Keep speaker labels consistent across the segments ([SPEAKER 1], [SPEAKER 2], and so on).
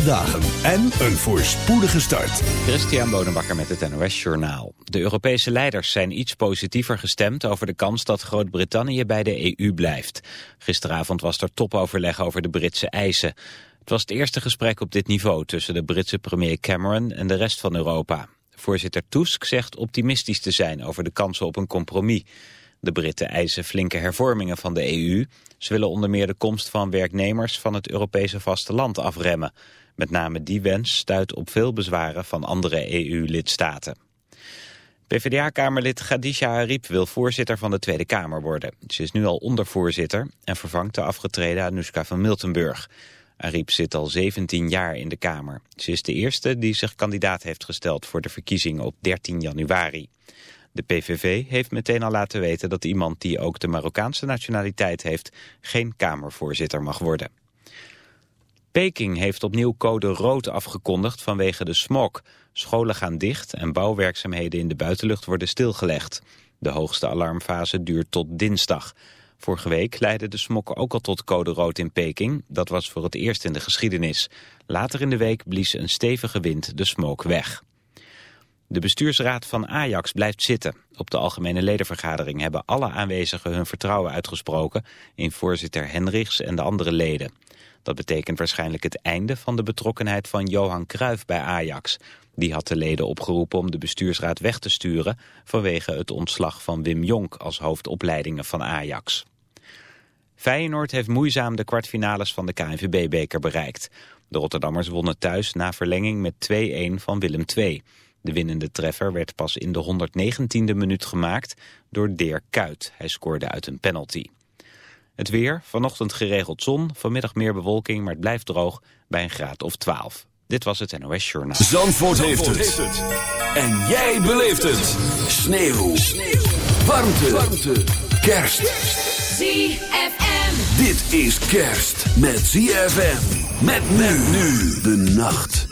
[SPEAKER 1] dagen en een voorspoedige start.
[SPEAKER 2] Christian Bonenbakker met het NOS Journaal. De Europese leiders zijn iets positiever gestemd over de kans dat Groot-Brittannië bij de EU blijft. Gisteravond was er topoverleg over de Britse eisen. Het was het eerste gesprek op dit niveau tussen de Britse premier Cameron en de rest van Europa. Voorzitter Tusk zegt optimistisch te zijn over de kansen op een compromis. De Britten eisen flinke hervormingen van de EU. Ze willen onder meer de komst van werknemers van het Europese vasteland afremmen. Met name die wens stuit op veel bezwaren van andere EU-lidstaten. PvdA-kamerlid Khadija Ariep wil voorzitter van de Tweede Kamer worden. Ze is nu al ondervoorzitter en vervangt de afgetreden Anoushka van Miltenburg. Ariep zit al 17 jaar in de Kamer. Ze is de eerste die zich kandidaat heeft gesteld voor de verkiezingen op 13 januari. De PVV heeft meteen al laten weten dat iemand die ook de Marokkaanse nationaliteit heeft geen Kamervoorzitter mag worden. Peking heeft opnieuw code rood afgekondigd vanwege de smog. Scholen gaan dicht en bouwwerkzaamheden in de buitenlucht worden stilgelegd. De hoogste alarmfase duurt tot dinsdag. Vorige week leidde de smog ook al tot code rood in Peking. Dat was voor het eerst in de geschiedenis. Later in de week blies een stevige wind de smog weg. De bestuursraad van Ajax blijft zitten. Op de algemene ledenvergadering hebben alle aanwezigen hun vertrouwen uitgesproken... in voorzitter Henrichs en de andere leden. Dat betekent waarschijnlijk het einde van de betrokkenheid van Johan Cruijff bij Ajax. Die had de leden opgeroepen om de bestuursraad weg te sturen... vanwege het ontslag van Wim Jonk als hoofdopleidingen van Ajax. Feyenoord heeft moeizaam de kwartfinales van de KNVB-beker bereikt. De Rotterdammers wonnen thuis na verlenging met 2-1 van Willem II. De winnende treffer werd pas in de 119e minuut gemaakt door Deer Kuit. Hij scoorde uit een penalty. Het weer, vanochtend geregeld zon, vanmiddag meer bewolking, maar het blijft droog bij een graad of 12. Dit was het NOS Journaal.
[SPEAKER 1] Zandvoort, heeft, het. En jij beleeft het. Sneeuw. Sneeuw. Warmte. Warmte. Kerst.
[SPEAKER 3] ZFM.
[SPEAKER 1] Dit is kerst met ZFM. Met men nu de nacht.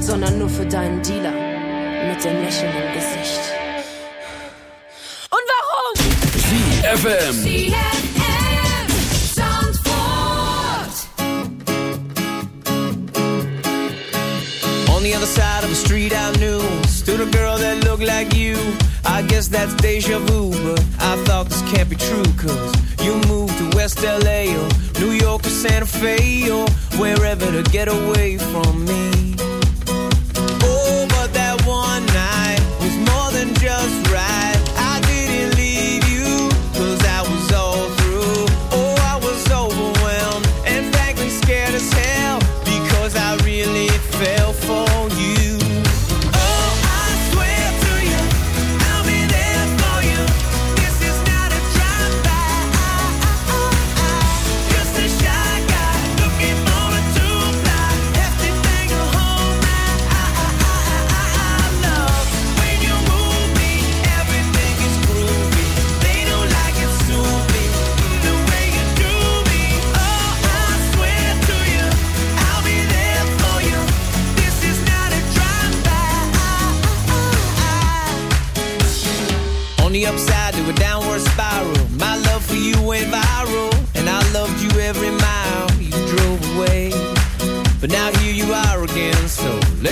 [SPEAKER 4] sondern nur für deinen Dealer mit dem lächelnden Gesicht.
[SPEAKER 5] Und warum? Stand
[SPEAKER 6] ZFM.
[SPEAKER 7] On the other side of the street I knew Stood a girl that looked like you I guess that's deja vu But I thought this can't be true Cause you moved to West L.A. Or New York or Santa Fe Or wherever to get away from me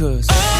[SPEAKER 6] cause.